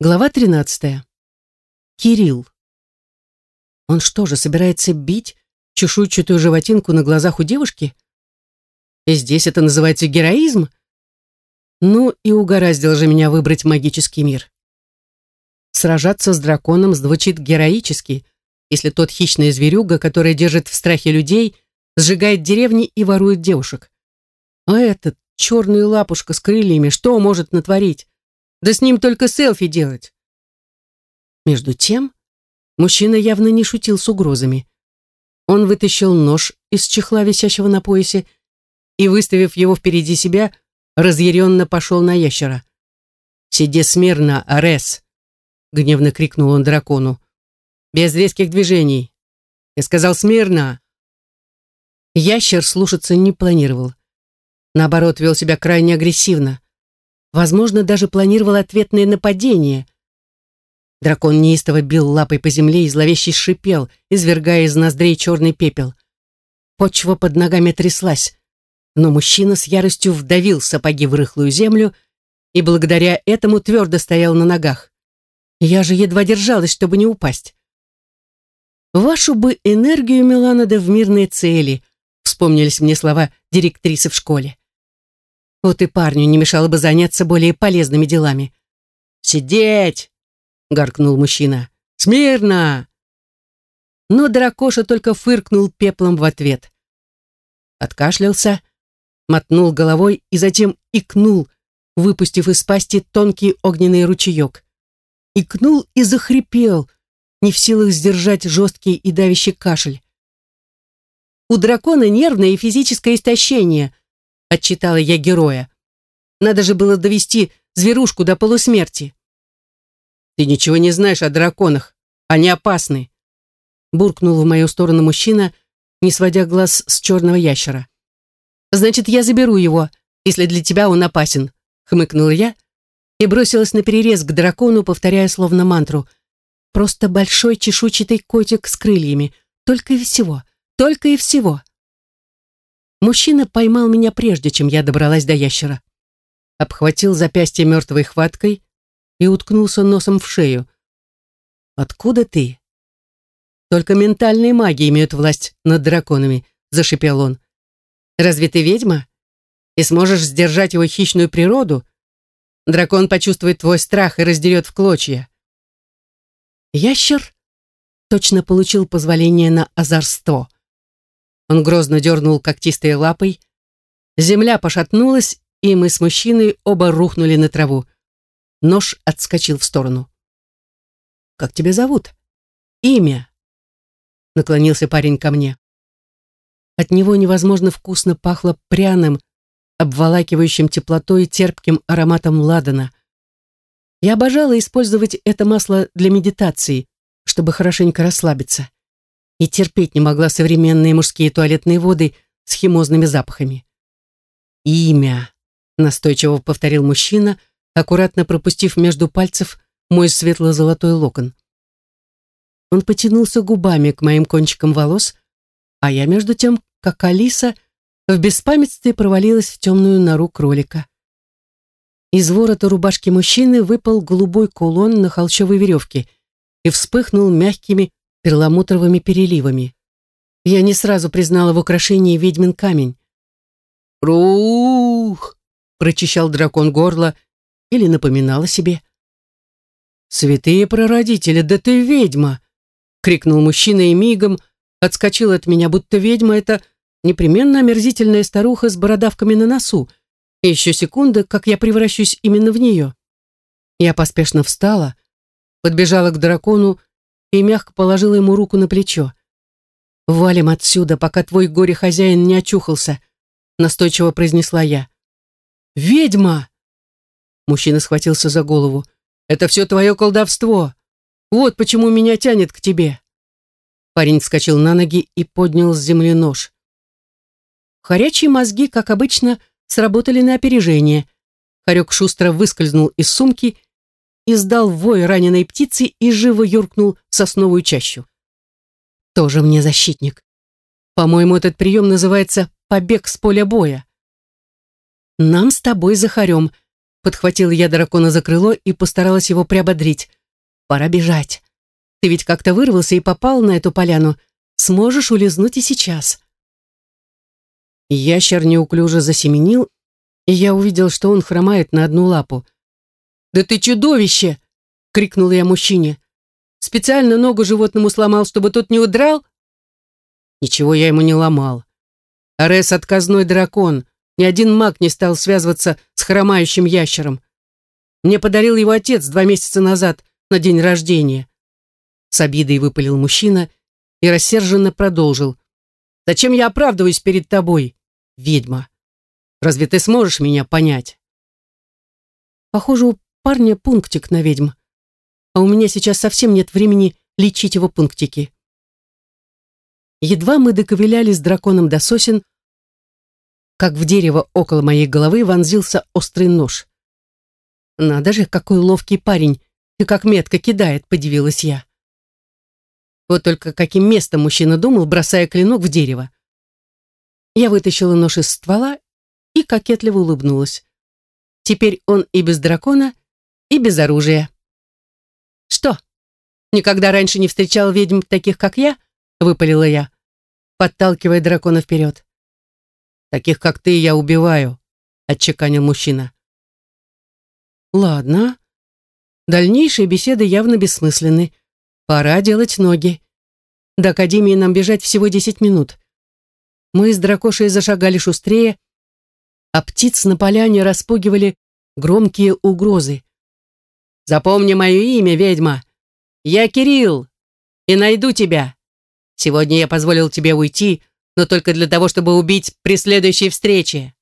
Глава 13. Кирилл. Он что же, собирается бить чешуйчатую животинку на глазах у девушки? И здесь это называется героизм? Ну и угораздило же меня выбрать магический мир. Сражаться с драконом звучит героически, если тот хищная зверюга, которая держит в страхе людей, сжигает деревни и ворует девушек. А этот черный лапушка с крыльями что может натворить? Да с ним только селфи делать. Между тем, мужчина явно не шутил с угрозами. Он вытащил нож из чехла, висящего на поясе, и, выставив его впереди себя, разъяренно пошел на ящера. «Сиди смирно, Арес!» — гневно крикнул он дракону. «Без резких движений! Я сказал смирно!» Ящер слушаться не планировал. Наоборот, вел себя крайне агрессивно. Возможно, даже планировал ответное нападение. Дракон неистово бил лапой по земле и зловеще шипел, извергая из ноздрей черный пепел. Почва под ногами тряслась, но мужчина с яростью вдавил сапоги в рыхлую землю и благодаря этому твердо стоял на ногах. Я же едва держалась, чтобы не упасть. «Вашу бы энергию, Меланада, в мирные цели», вспомнились мне слова директрисы в школе. Вот и парню не мешало бы заняться более полезными делами. «Сидеть!» — гаркнул мужчина. «Смирно!» Но дракоша только фыркнул пеплом в ответ. Откашлялся, мотнул головой и затем икнул, выпустив из пасти тонкий огненный ручеек. Икнул и захрипел, не в силах сдержать жесткий и давящий кашель. У дракона нервное и физическое истощение, — отчитала я героя. «Надо же было довести зверушку до полусмерти». «Ты ничего не знаешь о драконах. Они опасны», — буркнул в мою сторону мужчина, не сводя глаз с черного ящера. «Значит, я заберу его, если для тебя он опасен», — хмыкнула я и бросилась на перерез к дракону, повторяя словно мантру. «Просто большой чешуйчатый котик с крыльями. Только и всего. Только и всего». Мужчина поймал меня прежде, чем я добралась до ящера. Обхватил запястье мертвой хваткой и уткнулся носом в шею. «Откуда ты?» «Только ментальные маги имеют власть над драконами», — зашипел он. «Разве ты ведьма? И сможешь сдержать его хищную природу? Дракон почувствует твой страх и раздерет в клочья». Ящер точно получил позволение на озорство. Он грозно дернул когтистой лапой. Земля пошатнулась, и мы с мужчиной оба рухнули на траву. Нож отскочил в сторону. «Как тебя зовут?» «Имя», — наклонился парень ко мне. От него невозможно вкусно пахло пряным, обволакивающим теплотой и терпким ароматом ладана. Я обожала использовать это масло для медитации, чтобы хорошенько расслабиться и терпеть не могла современные мужские туалетные воды с химозными запахами. «Имя», — настойчиво повторил мужчина, аккуратно пропустив между пальцев мой светло-золотой локон. Он потянулся губами к моим кончикам волос, а я, между тем, как Алиса, в беспамятстве провалилась в темную нору кролика. Из ворота рубашки мужчины выпал голубой кулон на холщовой веревке и вспыхнул мягкими перламутровыми переливами. Я не сразу признала в украшении ведьмин камень. «Рух!» — прочищал дракон горло или напоминал о себе. «Святые прародители, да ты ведьма!» — крикнул мужчина и мигом отскочил от меня, будто ведьма — это непременно омерзительная старуха с бородавками на носу. Еще секунда, как я превращусь именно в нее. Я поспешно встала, подбежала к дракону и мягко положила ему руку на плечо. «Валим отсюда, пока твой горе-хозяин не очухался», настойчиво произнесла я. «Ведьма!» Мужчина схватился за голову. «Это все твое колдовство! Вот почему меня тянет к тебе!» Парень вскочил на ноги и поднял с земли нож. Хорячие мозги, как обычно, сработали на опережение. Хорек шустро выскользнул из сумки издал вой раненой птицы и живо юркнул в сосновую чащу. Тоже мне защитник. По-моему, этот прием называется «побег с поля боя». Нам с тобой, Захарем, Подхватила я дракона за крыло и постаралась его приободрить. «Пора бежать. Ты ведь как-то вырвался и попал на эту поляну. Сможешь улизнуть и сейчас». Ящер неуклюже засеменил, и я увидел, что он хромает на одну лапу. «Да ты чудовище!» — крикнула я мужчине. «Специально ногу животному сломал, чтобы тот не удрал?» Ничего я ему не ломал. Арес — отказной дракон. Ни один маг не стал связываться с хромающим ящером. Мне подарил его отец два месяца назад на день рождения. С обидой выпалил мужчина и рассерженно продолжил. «Зачем я оправдываюсь перед тобой, ведьма? Разве ты сможешь меня понять?» Похоже, у парня пунктик на ведьм. А у меня сейчас совсем нет времени лечить его пунктики. Едва мы доковыляли с драконом до сосен, как в дерево около моей головы вонзился острый нож. «Надо же, какой ловкий парень, и как метко кидает», — подивилась я. Вот только каким местом мужчина думал, бросая клинок в дерево. Я вытащила нож из ствола и кокетливо улыбнулась. Теперь он и без дракона, и без оружия. «Что, никогда раньше не встречал ведьм таких, как я?» — выпалила я, подталкивая дракона вперед. «Таких, как ты, я убиваю», — отчеканил мужчина. «Ладно. Дальнейшие беседы явно бессмысленны. Пора делать ноги. До Академии нам бежать всего десять минут. Мы с дракошей зашагали шустрее, а птиц на поляне распугивали громкие угрозы. «Запомни мое имя, ведьма! Я Кирилл, и найду тебя!» Сегодня я позволил тебе уйти, но только для того, чтобы убить при следующей встрече.